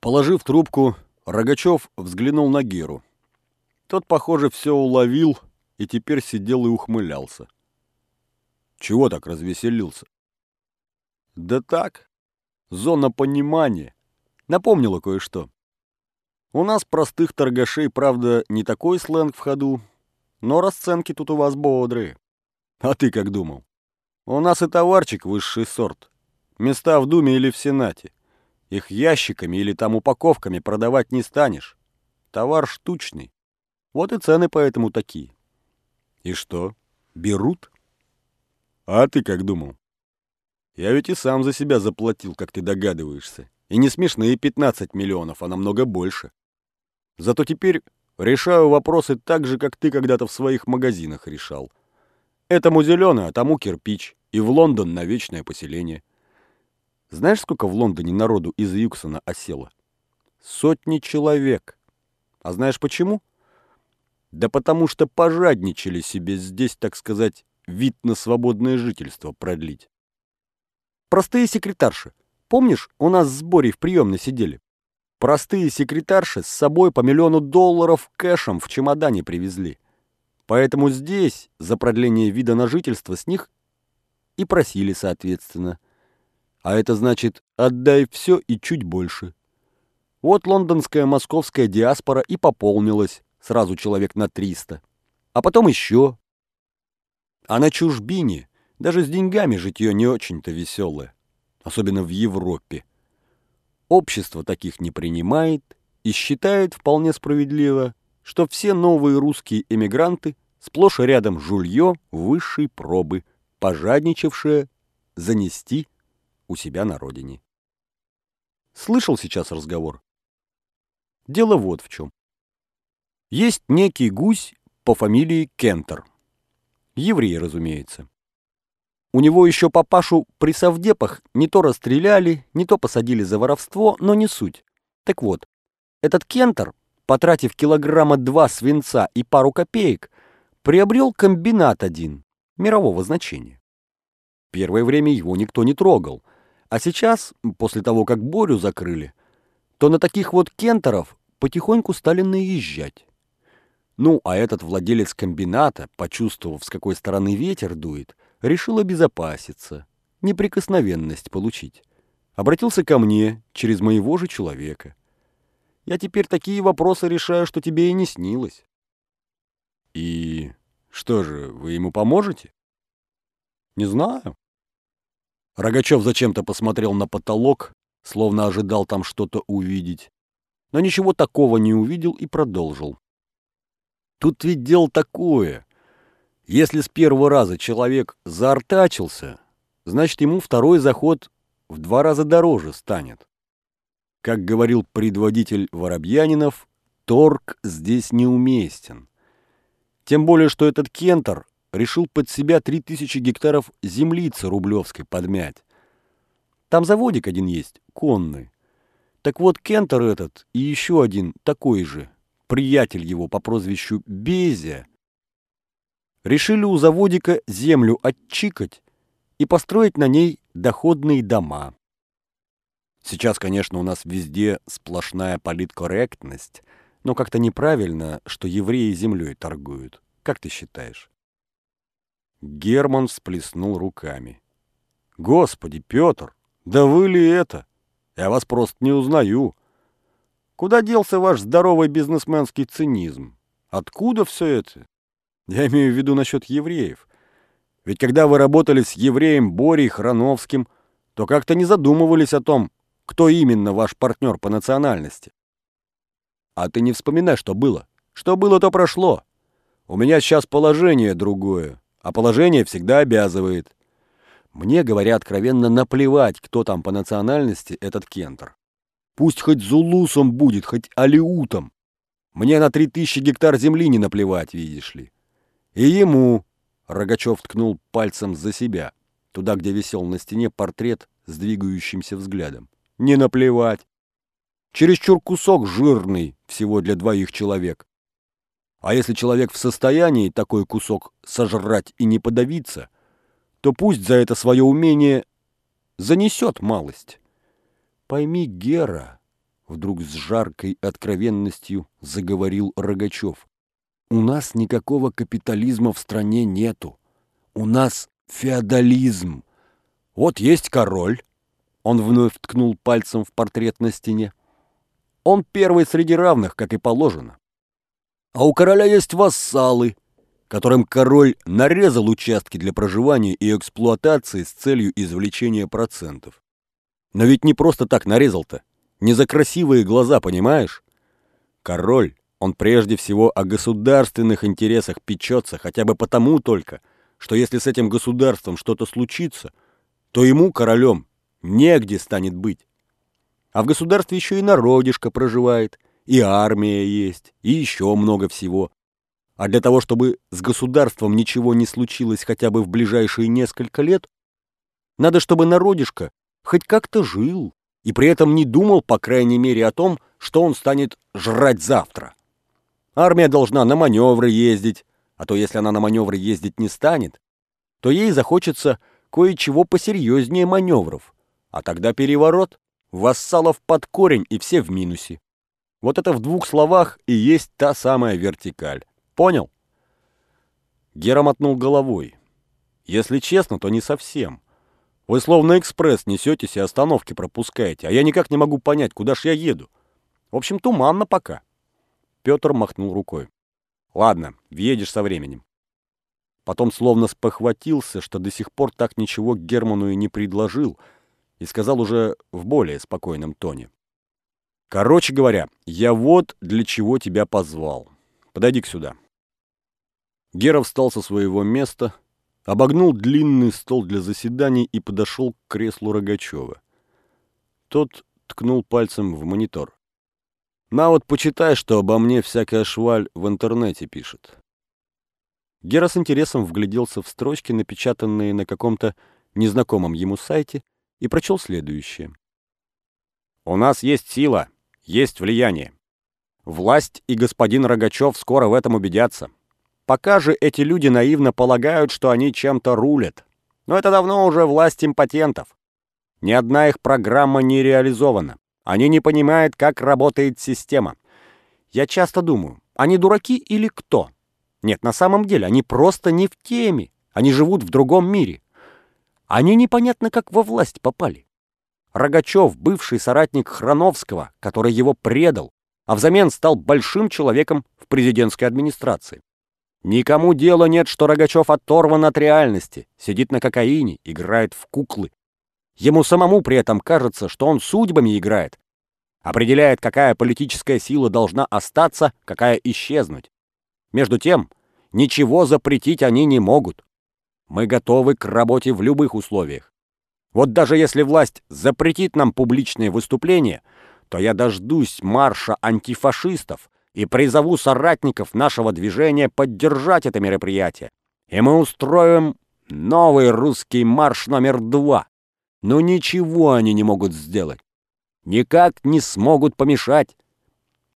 Положив трубку, Рогачев взглянул на Геру. Тот, похоже, все уловил и теперь сидел и ухмылялся. Чего так развеселился? Да так, зона понимания. Напомнила кое-что. У нас простых торгашей, правда, не такой сленг в ходу, но расценки тут у вас бодрые. А ты как думал? У нас и товарчик высший сорт. Места в Думе или в Сенате. Их ящиками или там упаковками продавать не станешь. Товар штучный. Вот и цены поэтому такие. И что, берут? А ты как думал? Я ведь и сам за себя заплатил, как ты догадываешься. И не смешные 15 миллионов, а намного больше. Зато теперь решаю вопросы так же, как ты когда-то в своих магазинах решал. Этому зеленый, а тому кирпич. И в Лондон на вечное поселение. Знаешь, сколько в Лондоне народу из Юксона осело? Сотни человек. А знаешь почему? Да потому что пожадничали себе здесь, так сказать, вид на свободное жительство продлить. Простые секретарши. Помнишь, у нас в сборе в приемной сидели? Простые секретарши с собой по миллиону долларов кэшем в чемодане привезли. Поэтому здесь за продление вида на жительство с них и просили соответственно. А это значит «отдай все и чуть больше». Вот лондонская московская диаспора и пополнилась сразу человек на 300. А потом еще. А на чужбине даже с деньгами житье не очень-то веселое, особенно в Европе. Общество таких не принимает и считает вполне справедливо, что все новые русские эмигранты сплошь и рядом жулье высшей пробы, пожадничавшее занести у себя на родине. Слышал сейчас разговор? Дело вот в чем. Есть некий гусь по фамилии Кентер. Еврей, разумеется. У него еще папашу при совдепах не то расстреляли, не то посадили за воровство, но не суть. Так вот, этот Кентер, потратив килограмма два свинца и пару копеек, приобрел комбинат один, мирового значения. Первое время его никто не трогал, а сейчас, после того, как Борю закрыли, то на таких вот кентеров потихоньку стали наезжать. Ну, а этот владелец комбината, почувствовав, с какой стороны ветер дует, решил обезопаситься, неприкосновенность получить. Обратился ко мне через моего же человека. Я теперь такие вопросы решаю, что тебе и не снилось. И что же, вы ему поможете? Не знаю. Рогачев зачем-то посмотрел на потолок, словно ожидал там что-то увидеть. Но ничего такого не увидел и продолжил. Тут ведь дело такое. Если с первого раза человек заортачился, значит ему второй заход в два раза дороже станет. Как говорил предводитель Воробьянинов, торг здесь неуместен. Тем более, что этот кентор решил под себя 3000 гектаров землицы Рублевской подмять. Там заводик один есть, конный. Так вот, кентор этот и еще один такой же, приятель его по прозвищу Безя, решили у заводика землю отчикать и построить на ней доходные дома. Сейчас, конечно, у нас везде сплошная политкорректность, но как-то неправильно, что евреи землей торгуют. Как ты считаешь? Герман всплеснул руками. Господи, Петр, да вы ли это? Я вас просто не узнаю. Куда делся ваш здоровый бизнесменский цинизм? Откуда все это? Я имею в виду насчет евреев. Ведь когда вы работали с евреем Борей Храновским, то как-то не задумывались о том, кто именно ваш партнер по национальности. А ты не вспоминай, что было. Что было, то прошло. У меня сейчас положение другое, а положение всегда обязывает. Мне, говоря откровенно, наплевать, кто там по национальности этот кентр. Пусть хоть зулусом будет, хоть алиутом. Мне на три тысячи гектар земли не наплевать, видишь ли. И ему, Рогачев ткнул пальцем за себя, туда, где висел на стене портрет с двигающимся взглядом. Не наплевать. Чересчур кусок жирный всего для двоих человек. А если человек в состоянии такой кусок сожрать и не подавиться, то пусть за это свое умение занесет малость. Пойми, Гера, вдруг с жаркой откровенностью заговорил Рогачев. У нас никакого капитализма в стране нету. У нас феодализм. Вот есть король. Он вновь ткнул пальцем в портрет на стене. Он первый среди равных, как и положено. А у короля есть вассалы, которым король нарезал участки для проживания и эксплуатации с целью извлечения процентов. Но ведь не просто так нарезал-то. Не за красивые глаза, понимаешь? Король, он прежде всего о государственных интересах печется, хотя бы потому только, что если с этим государством что-то случится, то ему, королем, негде станет быть. А в государстве еще и народишко проживает, и армия есть, и еще много всего. А для того, чтобы с государством ничего не случилось хотя бы в ближайшие несколько лет, надо, чтобы народишко хоть как-то жил и при этом не думал, по крайней мере, о том, что он станет жрать завтра. Армия должна на маневры ездить, а то если она на маневры ездить не станет, то ей захочется кое-чего посерьезнее маневров, а тогда переворот, вассалов под корень и все в минусе. Вот это в двух словах и есть та самая вертикаль. Понял? Гера мотнул головой. Если честно, то не совсем. Вы словно экспресс несетесь и остановки пропускаете, а я никак не могу понять, куда ж я еду. В общем, туманно пока. Петр махнул рукой. Ладно, въедешь со временем. Потом словно спохватился, что до сих пор так ничего Герману и не предложил, и сказал уже в более спокойном тоне. Короче говоря, я вот для чего тебя позвал. Подойди-ка сюда. Гера встал со своего места, обогнул длинный стол для заседаний и подошел к креслу Рогачева. Тот ткнул пальцем в монитор. «На вот почитай, что обо мне всякая шваль в интернете пишет». Гера с интересом вгляделся в строчки, напечатанные на каком-то незнакомом ему сайте, и прочел следующее. «У нас есть сила, есть влияние. Власть и господин Рогачев скоро в этом убедятся. Пока же эти люди наивно полагают, что они чем-то рулят. Но это давно уже власть импотентов. Ни одна их программа не реализована. Они не понимают, как работает система. Я часто думаю, они дураки или кто? Нет, на самом деле, они просто не в теме. Они живут в другом мире. Они непонятно как во власть попали. Рогачев, бывший соратник Храновского, который его предал, а взамен стал большим человеком в президентской администрации. Никому дела нет, что Рогачев оторван от реальности, сидит на кокаине, играет в куклы. Ему самому при этом кажется, что он судьбами играет, определяет, какая политическая сила должна остаться, какая исчезнуть. Между тем, ничего запретить они не могут. Мы готовы к работе в любых условиях. Вот даже если власть запретит нам публичные выступления, то я дождусь марша антифашистов, и призову соратников нашего движения поддержать это мероприятие. И мы устроим новый русский марш номер два. Но ничего они не могут сделать. Никак не смогут помешать,